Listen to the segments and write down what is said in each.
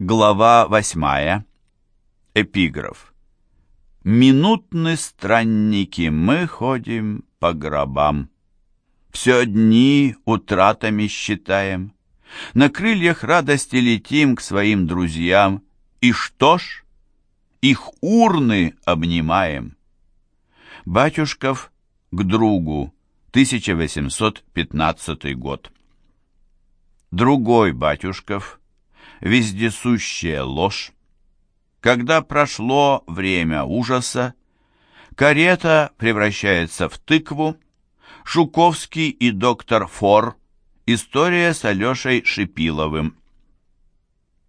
Глава восьмая. Эпиграф. Минутны странники, мы ходим по гробам. Все дни утратами считаем. На крыльях радости летим к своим друзьям. И что ж, их урны обнимаем. Батюшков к другу, 1815 год. Другой Батюшков, вездесущая ложь. Когда прошло время ужаса, карета превращается в тыкву, Шуковский и доктор Фор. История с Алешей Шипиловым.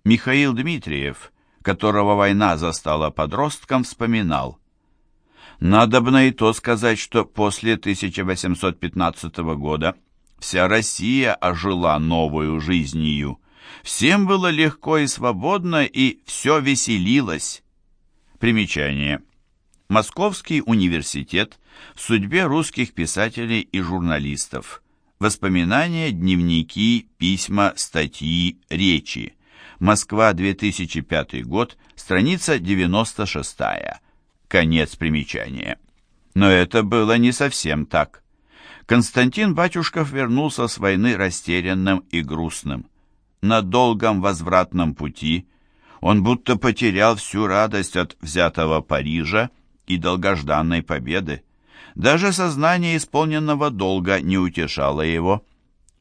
Михаил Дмитриев, которого война застала подростком, вспоминал. Надобно и то сказать, что после 1815 года вся Россия ожила новую жизнью. Всем было легко и свободно, и все веселилось. Примечание. Московский университет в судьбе русских писателей и журналистов. Воспоминания, дневники, письма, статьи, речи. Москва, 2005 год, страница 96. Конец примечания. Но это было не совсем так. Константин Батюшков вернулся с войны растерянным и грустным на долгом возвратном пути он будто потерял всю радость от взятого Парижа и долгожданной победы. Даже сознание исполненного долга не утешало его.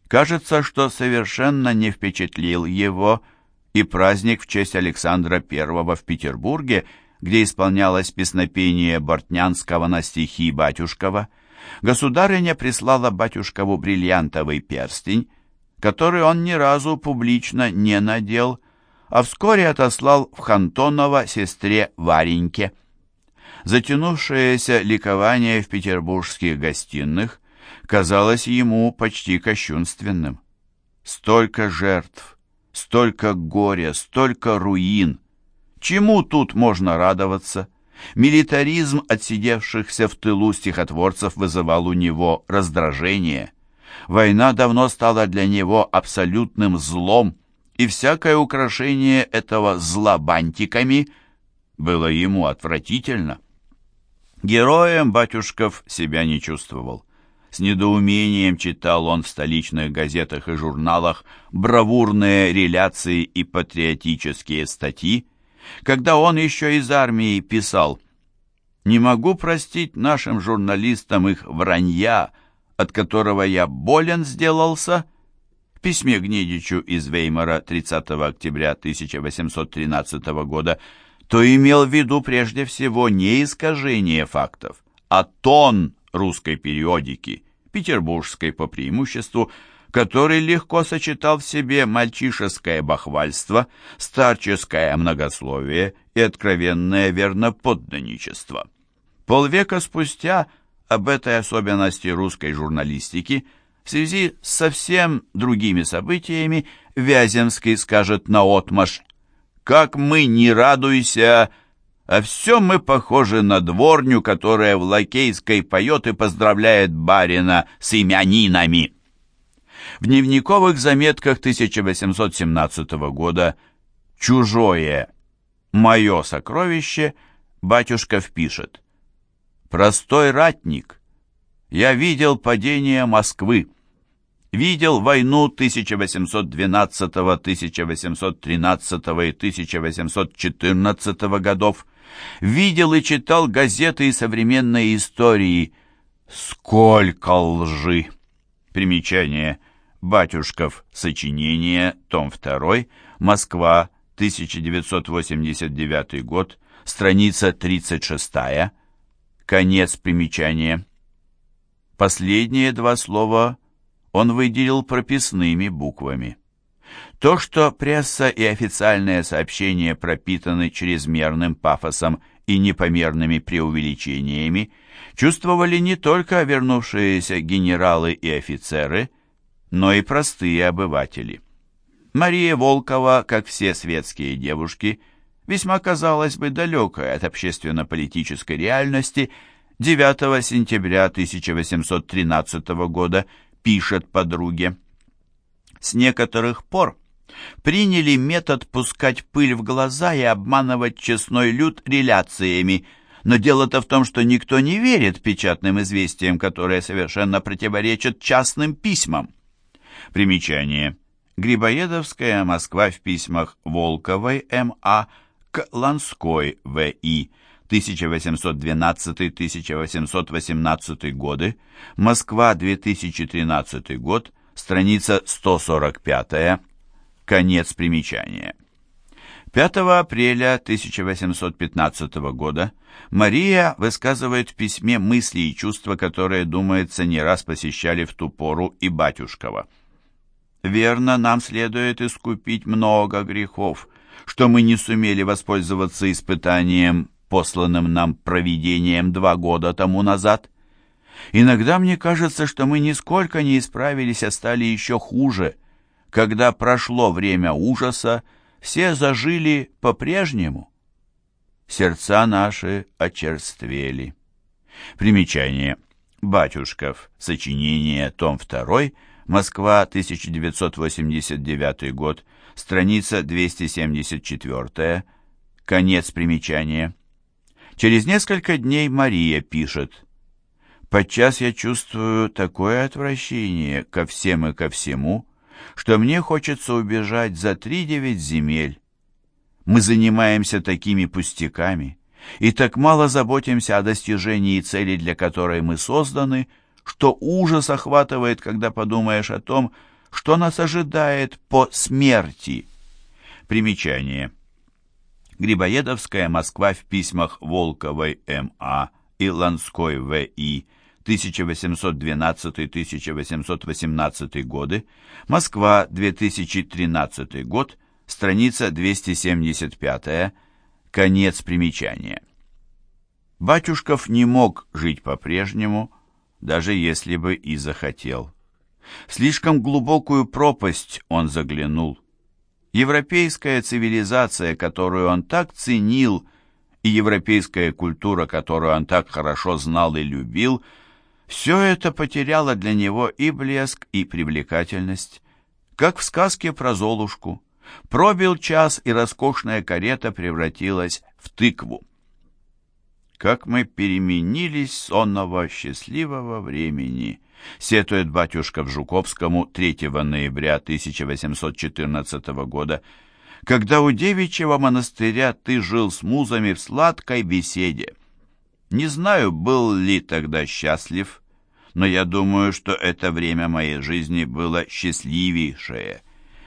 Кажется, что совершенно не впечатлил его и праздник в честь Александра I в Петербурге, где исполнялось песнопение Бортнянского на стихи Батюшкова. Государыня прислала Батюшкову бриллиантовый перстень, который он ни разу публично не надел, а вскоре отослал в Хантоново сестре Вареньке. Затянувшееся ликование в петербургских гостиных казалось ему почти кощунственным. Столько жертв, столько горя, столько руин. Чему тут можно радоваться? Милитаризм отсидевшихся в тылу стихотворцев вызывал у него раздражение – Война давно стала для него абсолютным злом, и всякое украшение этого зла бантиками было ему отвратительно. Героем Батюшков себя не чувствовал. С недоумением читал он в столичных газетах и журналах бравурные реляции и патриотические статьи, когда он еще из армии писал «Не могу простить нашим журналистам их вранья», от которого я болен сделался, в письме Гнедичу из Веймара 30 октября 1813 года, то имел в виду прежде всего не искажение фактов, а тон русской периодики, петербургской по преимуществу, который легко сочетал в себе мальчишеское бахвальство, старческое многословие и откровенное верноподданничество. Полвека спустя – об этой особенности русской журналистики в связи с совсем другими событиями Вяземский скажет наотмашь «Как мы не радуйся!» А все мы похожи на дворню, которая в Лакейской поет и поздравляет барина с именинами. В дневниковых заметках 1817 года «Чужое. Мое сокровище» батюшка впишет простой ратник. Я видел падение Москвы, видел войну 1812, 1813 и 1814 годов, видел и читал газеты и современные истории. Сколько лжи! Примечание. Батюшков. Сочинение. Том 2. Москва. 1989 год. Страница 36. Конец примечания. Последние два слова он выделил прописными буквами. То, что пресса и официальные сообщения пропитаны чрезмерным пафосом и непомерными преувеличениями, чувствовали не только вернувшиеся генералы и офицеры, но и простые обыватели. Мария Волкова, как все светские девушки, весьма, казалось бы, далекая от общественно-политической реальности, 9 сентября 1813 года пишет подруге. С некоторых пор Приняли метод пускать пыль в глаза и обманывать честной люд реляциями, но дело-то в том, что никто не верит печатным известиям, которые совершенно противоречат частным письмам. Примечание. Грибоедовская Москва в письмах Волковой М.А. Ланской В.И. 1812-1818 годы, Москва, 2013 год, страница 145, конец примечания. 5 апреля 1815 года Мария высказывает в письме мысли и чувства, которые, думается, не раз посещали в ту пору и батюшкова. «Верно, нам следует искупить много грехов, что мы не сумели воспользоваться испытанием посланным нам провидением два года тому назад. Иногда мне кажется, что мы нисколько не исправились, а стали еще хуже. Когда прошло время ужаса, все зажили по-прежнему. Сердца наши очерствели. Примечание. Батюшков. Сочинение. Том 2. Москва, 1989 год. Страница 274. Конец примечания. Через несколько дней Мария пишет. «Подчас я чувствую такое отвращение ко всем и ко всему, что мне хочется убежать за три девять земель. Мы занимаемся такими пустяками и так мало заботимся о достижении цели, для которой мы созданы, что ужас охватывает, когда подумаешь о том, что нас ожидает по смерти». Примечание. Грибоедовская Москва в письмах Волковой М.А. и Ланской В.И. 1812-1818 годы, Москва, 2013 год, страница 275, конец примечания. Батюшков не мог жить по-прежнему, даже если бы и захотел. Слишком глубокую пропасть он заглянул. Европейская цивилизация, которую он так ценил, и европейская культура, которую он так хорошо знал и любил, все это потеряло для него и блеск, и привлекательность. Как в сказке про Золушку. Пробил час, и роскошная карета превратилась в тыкву. Как мы переменились сонного счастливого времени, сетует батюшка в Жуковскому 3 ноября 1814 года, когда у девичьего монастыря ты жил с музами в сладкой беседе. Не знаю, был ли тогда счастлив, но я думаю, что это время моей жизни было счастливейшее.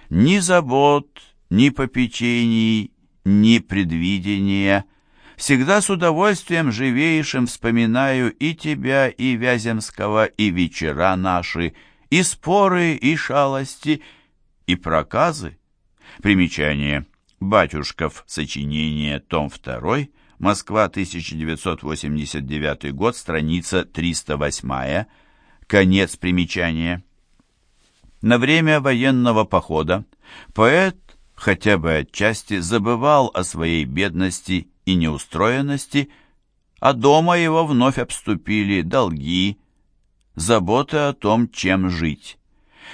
Ни забот, ни попечений, ни предвидения — Всегда с удовольствием живейшим вспоминаю и тебя, и Вяземского, и вечера наши, и споры, и шалости, и проказы. Примечание. Батюшков. Сочинение. Том 2. Москва, 1989 год. Страница 308. Конец примечания. На время военного похода поэт хотя бы отчасти забывал о своей бедности и неустроенности, а дома его вновь обступили долги, заботы о том, чем жить.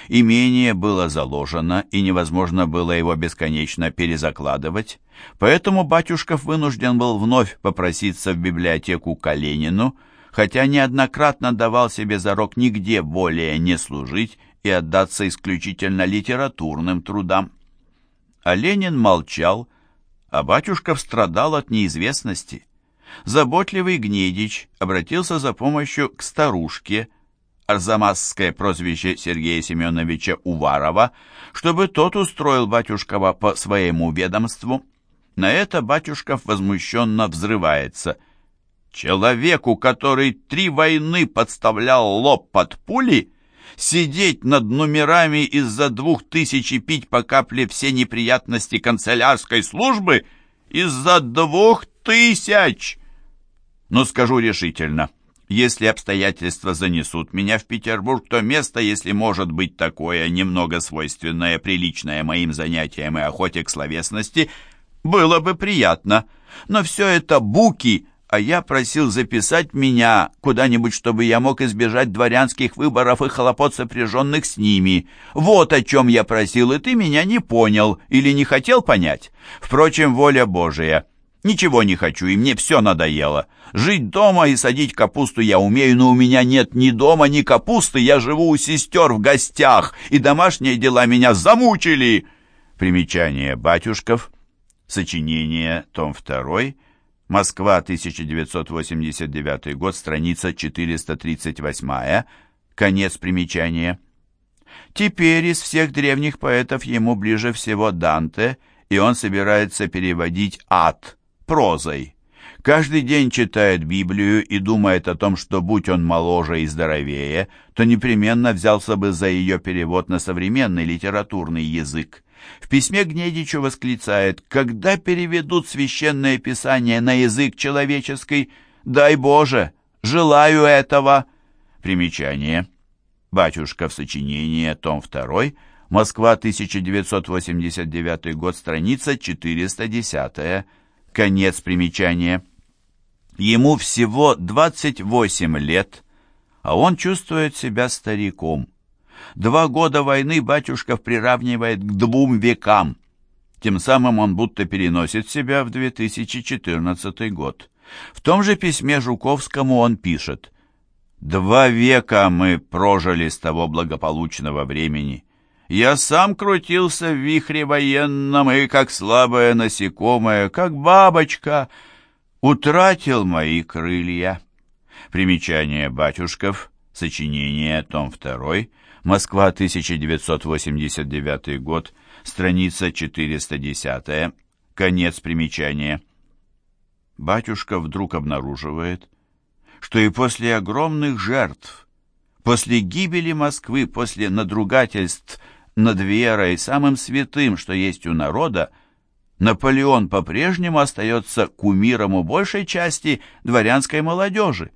Имение было заложено, и невозможно было его бесконечно перезакладывать, поэтому Батюшков вынужден был вновь попроситься в библиотеку к Калинину, хотя неоднократно давал себе зарок нигде более не служить и отдаться исключительно литературным трудам. А Ленин молчал, а Батюшков страдал от неизвестности. Заботливый Гнедич обратился за помощью к старушке, арзамасское прозвище Сергея Семеновича Уварова, чтобы тот устроил Батюшкова по своему ведомству. На это Батюшков возмущенно взрывается. «Человеку, который три войны подставлял лоб под пули, сидеть над номерами из-за двух тысяч и пить по капле все неприятности канцелярской службы из-за двух тысяч. Но скажу решительно, если обстоятельства занесут меня в Петербург, то место, если может быть такое, немного свойственное, приличное моим занятиям и охоте к словесности, было бы приятно. Но все это буки, а я просил записать меня куда-нибудь, чтобы я мог избежать дворянских выборов и хлопот, сопряженных с ними. Вот о чем я просил, и ты меня не понял или не хотел понять. Впрочем, воля Божия. Ничего не хочу, и мне все надоело. Жить дома и садить капусту я умею, но у меня нет ни дома, ни капусты. Я живу у сестер в гостях, и домашние дела меня замучили. Примечание Батюшков. Сочинение, том 2, Москва, 1989 год, страница 438, конец примечания. Теперь из всех древних поэтов ему ближе всего Данте, и он собирается переводить ад прозой. Каждый день читает Библию и думает о том, что будь он моложе и здоровее, то непременно взялся бы за ее перевод на современный литературный язык. В письме Гнедичу восклицает «Когда переведут священное писание на язык человеческий? Дай Боже! Желаю этого!» Примечание. Батюшка в сочинении, том 2, Москва, 1989 год, страница 410, конец примечания. Ему всего 28 лет, а он чувствует себя стариком. Два года войны батюшков приравнивает к двум векам. Тем самым он будто переносит себя в 2014 год. В том же письме Жуковскому он пишет «Два века мы прожили с того благополучного времени. Я сам крутился в вихре военном и, как слабое насекомое, как бабочка, утратил мои крылья». Примечание Батюшков, сочинение, том 2, Москва, 1989 год, страница 410, конец примечания. Батюшка вдруг обнаруживает, что и после огромных жертв, после гибели Москвы, после надругательств над верой, самым святым, что есть у народа, Наполеон по-прежнему остается кумиром у большей части дворянской молодежи.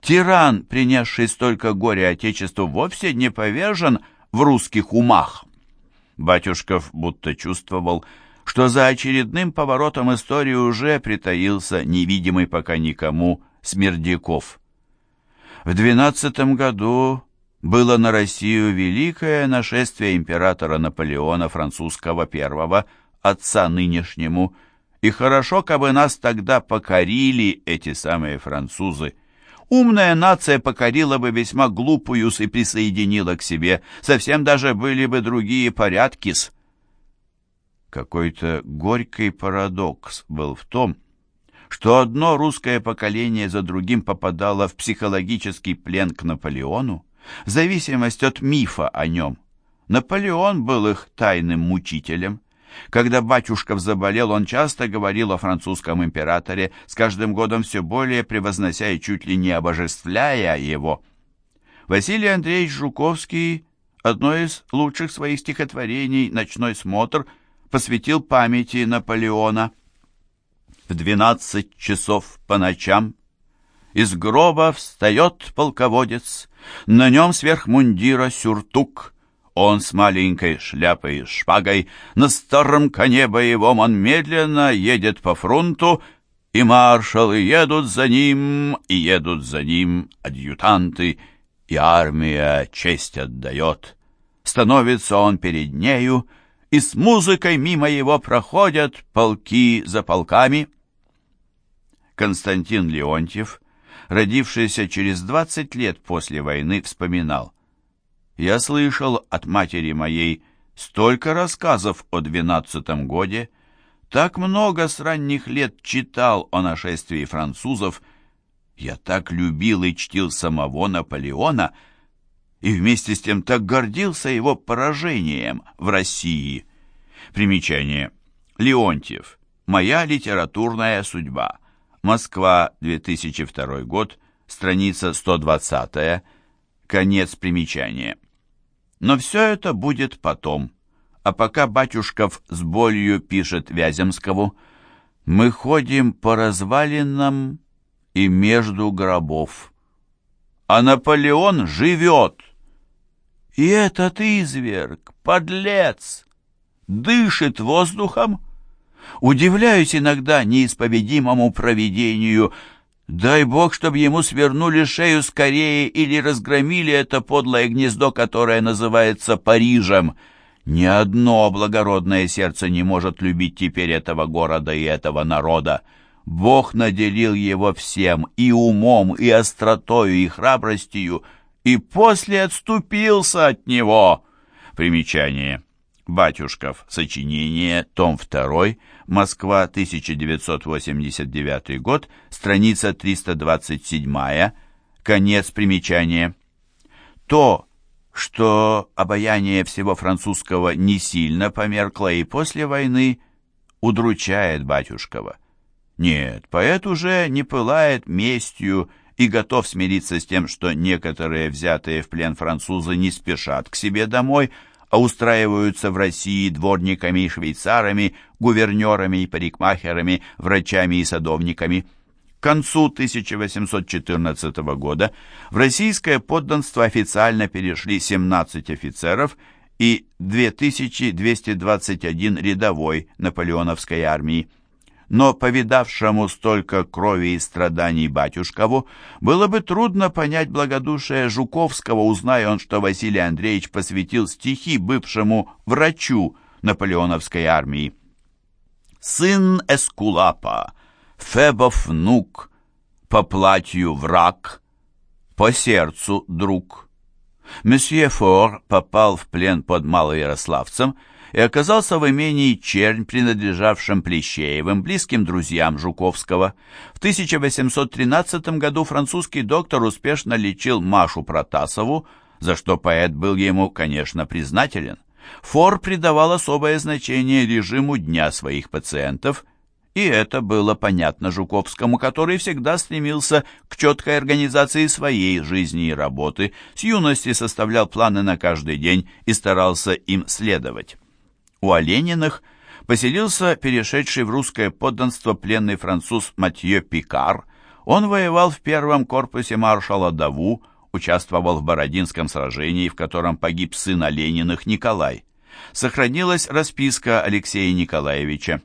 Тиран, принесший столько горя Отечеству, вовсе не повержен в русских умах. Батюшков будто чувствовал, что за очередным поворотом истории уже притаился невидимый пока никому Смердяков. В двенадцатом году было на Россию великое нашествие императора Наполеона французского первого, отца нынешнему, и хорошо, кабы нас тогда покорили эти самые французы. Умная нация покорила бы весьма глупую и присоединила к себе. Совсем даже были бы другие порядки-с. Какой-то горький парадокс был в том, что одно русское поколение за другим попадало в психологический плен к Наполеону, в зависимости от мифа о нем. Наполеон был их тайным мучителем, когда Батюшков заболел, он часто говорил о французском императоре, с каждым годом все более превознося и чуть ли не обожествляя его. Василий Андреевич Жуковский одно из лучших своих стихотворений «Ночной смотр» посвятил памяти Наполеона. В двенадцать часов по ночам из гроба встает полководец, на нем сверх мундира сюртук — он с маленькой шляпой и шпагой, на старом коне боевом он медленно едет по фронту, и маршалы едут за ним, и едут за ним адъютанты, и армия честь отдает. Становится он перед нею, и с музыкой мимо его проходят полки за полками. Константин Леонтьев, родившийся через двадцать лет после войны, вспоминал — я слышал от матери моей столько рассказов о двенадцатом годе, так много с ранних лет читал о нашествии французов, я так любил и чтил самого Наполеона и вместе с тем так гордился его поражением в России. Примечание. Леонтьев. Моя литературная судьба. Москва, 2002 год, страница 120 конец примечания. Но все это будет потом. А пока Батюшков с болью пишет Вяземскову, «Мы ходим по развалинам и между гробов, а Наполеон живет. И этот изверг, подлец, дышит воздухом. Удивляюсь иногда неисповедимому провидению. Дай бог, чтобы ему свернули шею скорее или разгромили это подлое гнездо, которое называется Парижем. Ни одно благородное сердце не может любить теперь этого города и этого народа. Бог наделил его всем, и умом, и остротою, и храбростью, и после отступился от него. Примечание. Батюшков. Сочинение. Том 2. Москва, 1989 год. Страница 327. Конец примечания. То, что обаяние всего французского не сильно померкло и после войны, удручает Батюшкова. Нет, поэт уже не пылает местью и готов смириться с тем, что некоторые взятые в плен французы не спешат к себе домой, а устраиваются в России дворниками и швейцарами, гувернерами и парикмахерами, врачами и садовниками. К концу 1814 года в российское подданство официально перешли 17 офицеров и 2221 рядовой наполеоновской армии но повидавшему столько крови и страданий батюшкову было бы трудно понять благодушие Жуковского, узная он, что Василий Андреевич посвятил стихи бывшему врачу наполеоновской армии. «Сын Эскулапа, Фебов внук, по платью враг, по сердцу друг». Месье Фор попал в плен под Малоярославцем и оказался в имении Чернь, принадлежавшем Плещеевым, близким друзьям Жуковского. В 1813 году французский доктор успешно лечил Машу Протасову, за что поэт был ему, конечно, признателен. Фор придавал особое значение режиму дня своих пациентов, и это было понятно Жуковскому, который всегда стремился к четкой организации своей жизни и работы, с юности составлял планы на каждый день и старался им следовать. У Олениных поселился перешедший в русское подданство пленный француз Матье Пикар. Он воевал в первом корпусе маршала Даву, участвовал в Бородинском сражении, в котором погиб сын Олениных Николай. Сохранилась расписка Алексея Николаевича.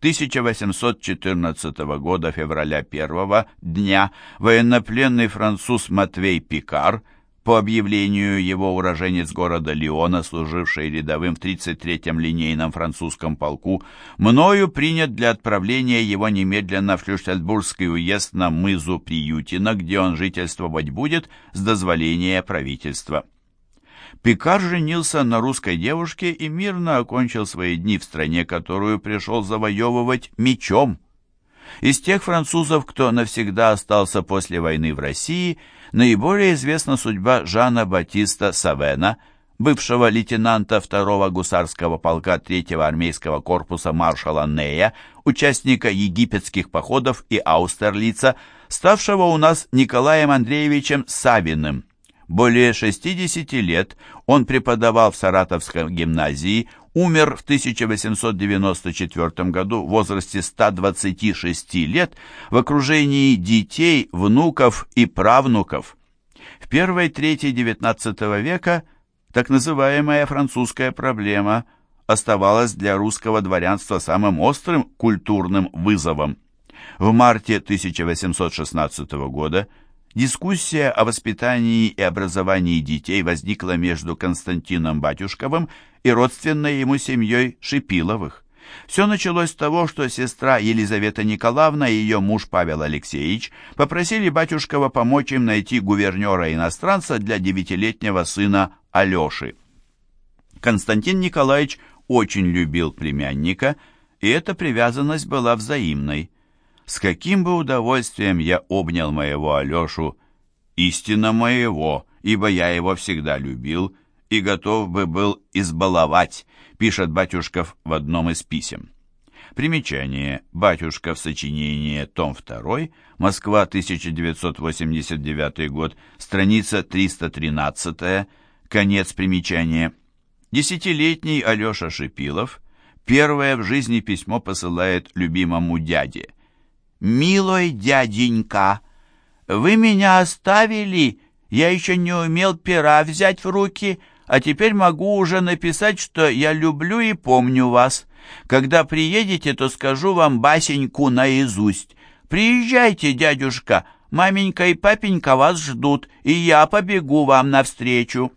1814 года, февраля 1 дня, военнопленный француз Матвей Пикар – по объявлению его уроженец города Лиона, служивший рядовым в 33-м линейном французском полку, мною принят для отправления его немедленно в Шлюштельбургский уезд на мызу Приютина, где он жительствовать будет с дозволения правительства. Пикар женился на русской девушке и мирно окончил свои дни в стране, которую пришел завоевывать мечом. Из тех французов, кто навсегда остался после войны в России – Наиболее известна судьба Жана Батиста Савена, бывшего лейтенанта 2-го гусарского полка 3-го армейского корпуса маршала Нея, участника египетских походов и Аустерлица, ставшего у нас Николаем Андреевичем Савиным. Более 60 лет он преподавал в Саратовской гимназии, умер в 1894 году в возрасте 126 лет в окружении детей, внуков и правнуков. В первой трети XIX века так называемая французская проблема оставалась для русского дворянства самым острым культурным вызовом. В марте 1816 года Дискуссия о воспитании и образовании детей возникла между Константином Батюшковым и родственной ему семьей Шипиловых. Все началось с того, что сестра Елизавета Николаевна и ее муж Павел Алексеевич попросили Батюшкова помочь им найти гувернера-иностранца для девятилетнего сына Алеши. Константин Николаевич очень любил племянника, и эта привязанность была взаимной. С каким бы удовольствием я обнял моего Алешу, истинно моего, ибо я его всегда любил и готов бы был избаловать, пишет Батюшков в одном из писем. Примечание. Батюшков. Сочинение. Том 2. Москва. 1989 год. Страница 313. Конец примечания. Десятилетний Алеша Шипилов первое в жизни письмо посылает любимому дяде – «Милой дяденька, вы меня оставили, я еще не умел пера взять в руки, а теперь могу уже написать, что я люблю и помню вас. Когда приедете, то скажу вам басеньку наизусть. Приезжайте, дядюшка, маменька и папенька вас ждут, и я побегу вам навстречу».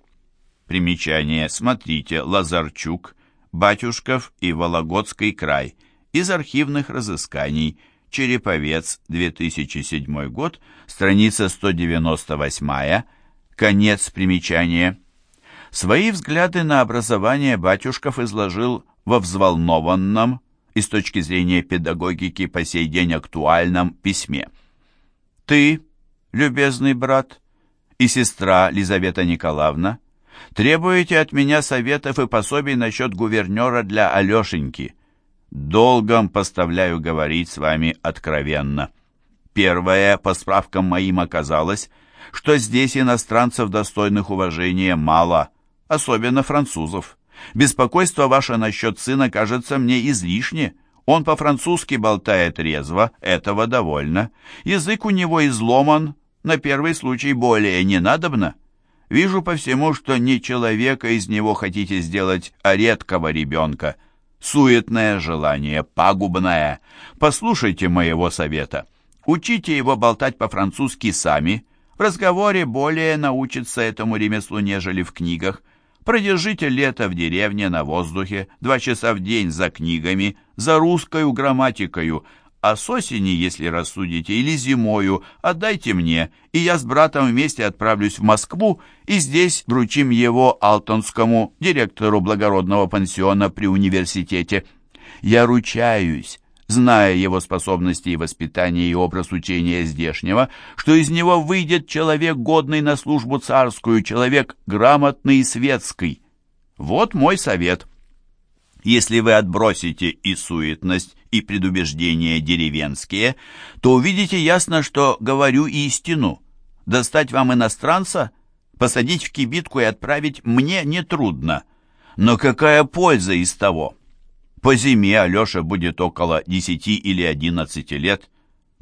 Примечание. Смотрите, Лазарчук, Батюшков и Вологодский край. Из архивных разысканий. Череповец, 2007 год, страница 198, конец примечания. Свои взгляды на образование Батюшков изложил во взволнованном и с точки зрения педагогики по сей день актуальном письме. «Ты, любезный брат, и сестра Лизавета Николаевна, требуете от меня советов и пособий насчет гувернера для Алешеньки. Долгом поставляю говорить с вами откровенно. Первое, по справкам моим, оказалось, что здесь иностранцев, достойных уважения, мало, особенно французов. Беспокойство ваше насчет сына кажется мне излишне. Он по-французски болтает резво, этого довольно. Язык у него изломан, на первый случай более не надобно. Вижу по всему, что не человека из него хотите сделать, а редкого ребенка. Суетное желание, пагубное. Послушайте моего совета. Учите его болтать по-французски сами. В разговоре более научится этому ремеслу, нежели в книгах. Продержите лето в деревне на воздухе, два часа в день за книгами, за русскою грамматикою, а с осени, если рассудите, или зимою, отдайте мне, и я с братом вместе отправлюсь в Москву, и здесь вручим его Алтонскому, директору благородного пансиона при университете. Я ручаюсь, зная его способности и воспитание и образ учения здешнего, что из него выйдет человек, годный на службу царскую, человек грамотный и светский. Вот мой совет. Если вы отбросите и суетность, и предубеждения деревенские, то увидите ясно, что говорю истину. Достать вам иностранца, посадить в кибитку и отправить мне нетрудно. Но какая польза из того? По зиме Алеша будет около десяти или одиннадцати лет.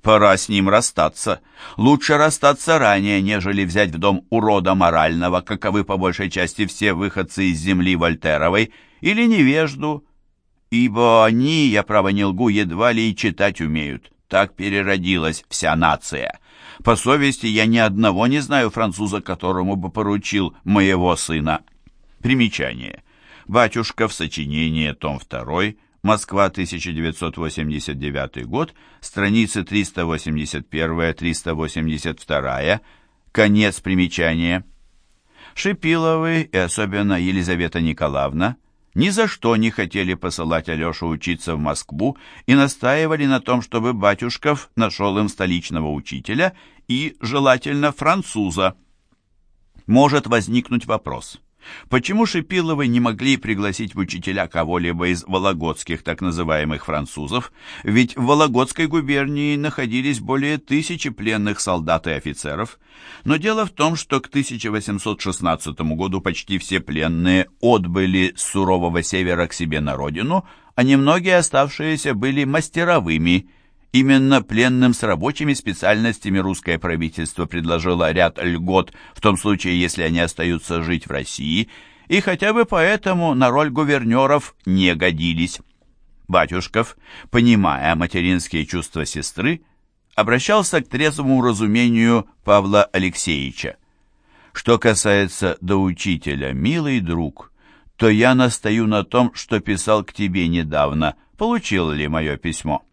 Пора с ним расстаться. Лучше расстаться ранее, нежели взять в дом урода морального, каковы по большей части все выходцы из земли Вольтеровой, или невежду, ибо они, я право не лгу, едва ли и читать умеют. Так переродилась вся нация. По совести я ни одного не знаю француза, которому бы поручил моего сына. Примечание. Батюшка в сочинении, том 2, Москва, 1989 год, страницы 381-382, конец примечания. Шипиловы и особенно Елизавета Николаевна ни за что не хотели посылать Алешу учиться в Москву и настаивали на том, чтобы Батюшков нашел им столичного учителя и, желательно, француза. Может возникнуть вопрос – Почему Шипиловы не могли пригласить в учителя кого-либо из вологодских так называемых французов? Ведь в Вологодской губернии находились более тысячи пленных солдат и офицеров. Но дело в том, что к 1816 году почти все пленные отбыли с сурового севера к себе на родину, а немногие оставшиеся были мастеровыми – Именно пленным с рабочими специальностями русское правительство предложило ряд льгот в том случае, если они остаются жить в России, и хотя бы поэтому на роль гувернеров не годились. Батюшков, понимая материнские чувства сестры, обращался к трезвому разумению Павла Алексеевича. Что касается до учителя, милый друг, то я настаю на том, что писал к тебе недавно, получил ли мое письмо.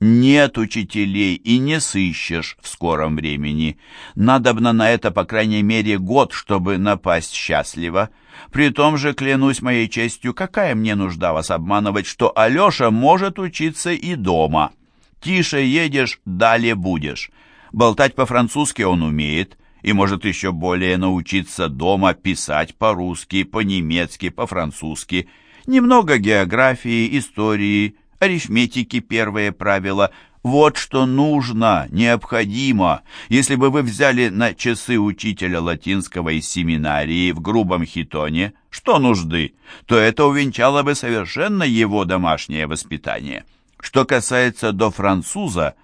Нет учителей и не сыщешь в скором времени. Надобно на это, по крайней мере, год, чтобы напасть счастливо. При том же, клянусь моей честью, какая мне нужда вас обманывать, что Алеша может учиться и дома. Тише едешь, далее будешь. Болтать по-французски он умеет и может еще более научиться дома писать по-русски, по-немецки, по-французски. Немного географии, истории, арифметики первое правило. Вот что нужно, необходимо. Если бы вы взяли на часы учителя латинского из семинарии в грубом хитоне, что нужды, то это увенчало бы совершенно его домашнее воспитание. Что касается до француза,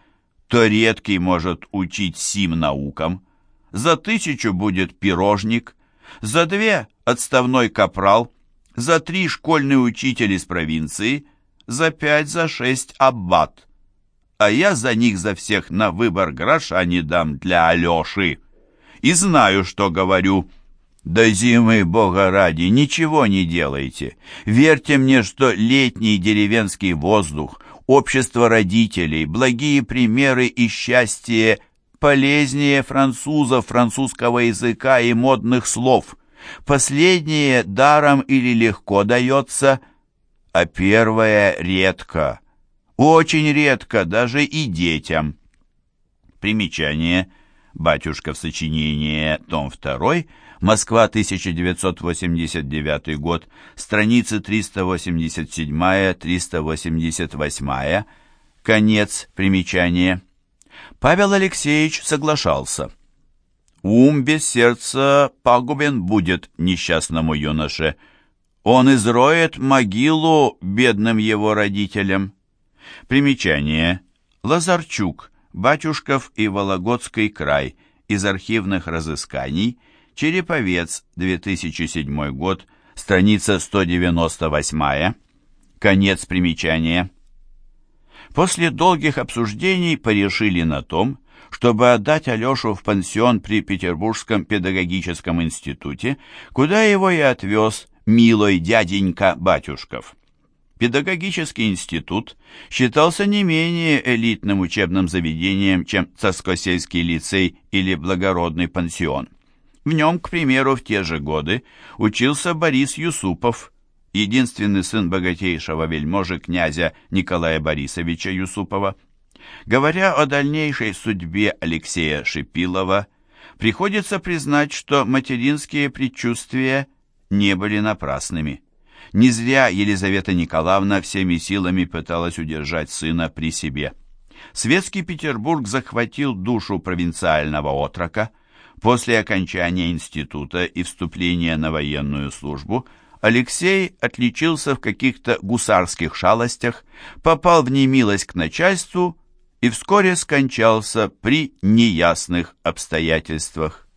то редкий может учить сим наукам. За тысячу будет пирожник, за две – отставной капрал, за три – школьный учитель из провинции – за пять, за шесть аббат. а я за них за всех на выбор гроша не дам для Алеши. И знаю, что говорю. До зимы, бога ради, ничего не делайте. Верьте мне, что летний деревенский воздух, общество родителей, благие примеры и счастье полезнее французов, французского языка и модных слов. Последнее даром или легко дается, а первое редко. Очень редко, даже и детям. Примечание. Батюшка в сочинении, том 2, Москва, 1989 год, страницы 387-388, конец примечания. Павел Алексеевич соглашался. «Ум без сердца пагубен будет несчастному юноше. Он изроет могилу бедным его родителям». Примечание. Лазарчук, Батюшков и Вологодский край. Из архивных разысканий. Череповец, 2007 год. Страница 198. Конец примечания. После долгих обсуждений порешили на том, чтобы отдать Алешу в пансион при Петербургском педагогическом институте, куда его и отвез милой дяденька Батюшков. Педагогический институт считался не менее элитным учебным заведением, чем Цаскосельский лицей или благородный пансион. В нем, к примеру, в те же годы учился Борис Юсупов, единственный сын богатейшего вельможи князя Николая Борисовича Юсупова. Говоря о дальнейшей судьбе Алексея Шипилова, приходится признать, что материнские предчувствия не были напрасными. Не зря Елизавета Николаевна всеми силами пыталась удержать сына при себе. Светский Петербург захватил душу провинциального отрока. После окончания института и вступления на военную службу Алексей отличился в каких-то гусарских шалостях, попал в немилость к начальству и вскоре скончался при неясных обстоятельствах.